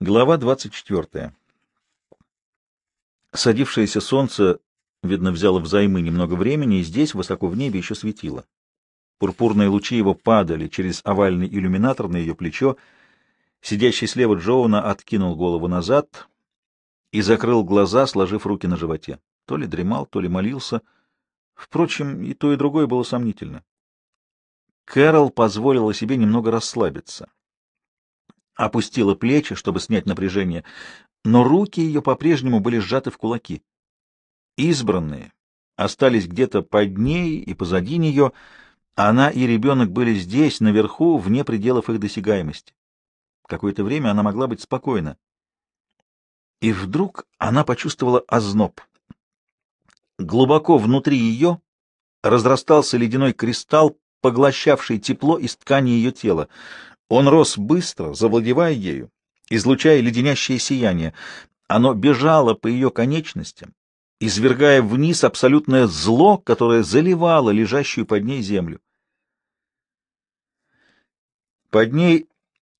Глава 24. Садившееся солнце, видно, взяло взаймы немного времени, и здесь, высоко в небе, еще светило. Пурпурные лучи его падали через овальный иллюминатор на ее плечо. Сидящий слева Джоуна откинул голову назад и закрыл глаза, сложив руки на животе. То ли дремал, то ли молился. Впрочем, и то, и другое было сомнительно. Кэрол позволила себе немного расслабиться опустила плечи, чтобы снять напряжение, но руки ее по-прежнему были сжаты в кулаки. Избранные остались где-то под ней и позади нее, а она и ребенок были здесь, наверху, вне пределов их досягаемости. Какое-то время она могла быть спокойна. И вдруг она почувствовала озноб. Глубоко внутри ее разрастался ледяной кристалл, поглощавший тепло из ткани ее тела. Он рос быстро, завладевая ею, излучая леденящее сияние. Оно бежало по ее конечностям, извергая вниз абсолютное зло, которое заливало лежащую под ней землю. Под ней,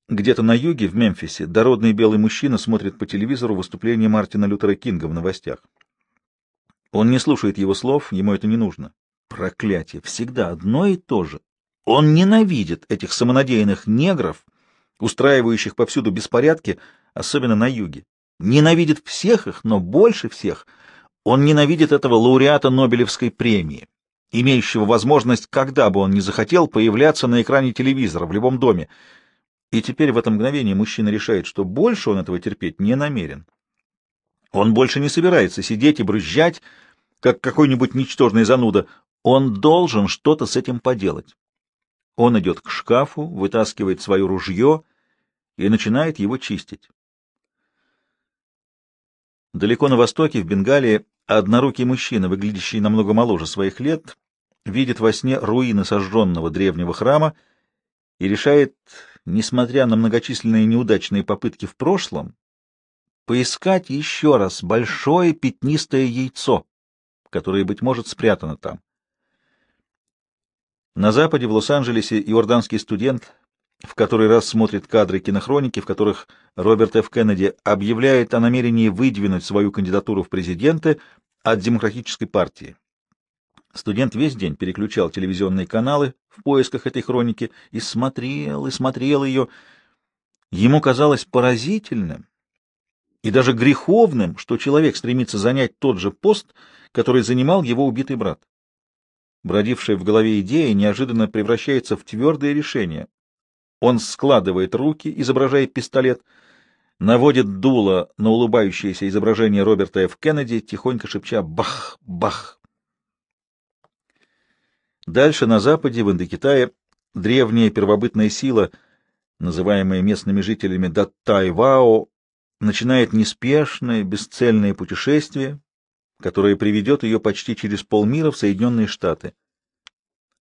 где-то на юге, в Мемфисе, дородный белый мужчина смотрит по телевизору выступление Мартина Лютера Кинга в новостях. Он не слушает его слов, ему это не нужно. Проклятие! Всегда одно и то же. Он ненавидит этих самонадеянных негров, устраивающих повсюду беспорядки, особенно на юге. Ненавидит всех их, но больше всех он ненавидит этого лауреата Нобелевской премии, имеющего возможность, когда бы он ни захотел, появляться на экране телевизора в любом доме. И теперь в это мгновение мужчина решает, что больше он этого терпеть не намерен. Он больше не собирается сидеть и брызжать, как какой-нибудь ничтожный зануда. Он должен что-то с этим поделать. Он идет к шкафу, вытаскивает свое ружье и начинает его чистить. Далеко на востоке, в Бенгалии, однорукий мужчина, выглядящий намного моложе своих лет, видит во сне руины сожженного древнего храма и решает, несмотря на многочисленные неудачные попытки в прошлом, поискать еще раз большое пятнистое яйцо, которое, быть может, спрятано там. На Западе, в Лос-Анджелесе, иорданский студент в который раз смотрит кадры кинохроники, в которых Роберт Ф. Кеннеди объявляет о намерении выдвинуть свою кандидатуру в президенты от Демократической партии. Студент весь день переключал телевизионные каналы в поисках этой хроники и смотрел, и смотрел ее. Ему казалось поразительным и даже греховным, что человек стремится занять тот же пост, который занимал его убитый брат. Бродившая в голове идея, неожиданно превращается в твердое решение. Он складывает руки, изображая пистолет, наводит дуло на улыбающееся изображение Роберта Ф. Кеннеди, тихонько шепча «бах, бах». Дальше на западе, в Индокитае, древняя первобытная сила, называемая местными жителями Даттай-Вао, начинает неспешное, бесцельное путешествие, которая приведет ее почти через полмира в Соединенные Штаты.